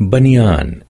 بنيان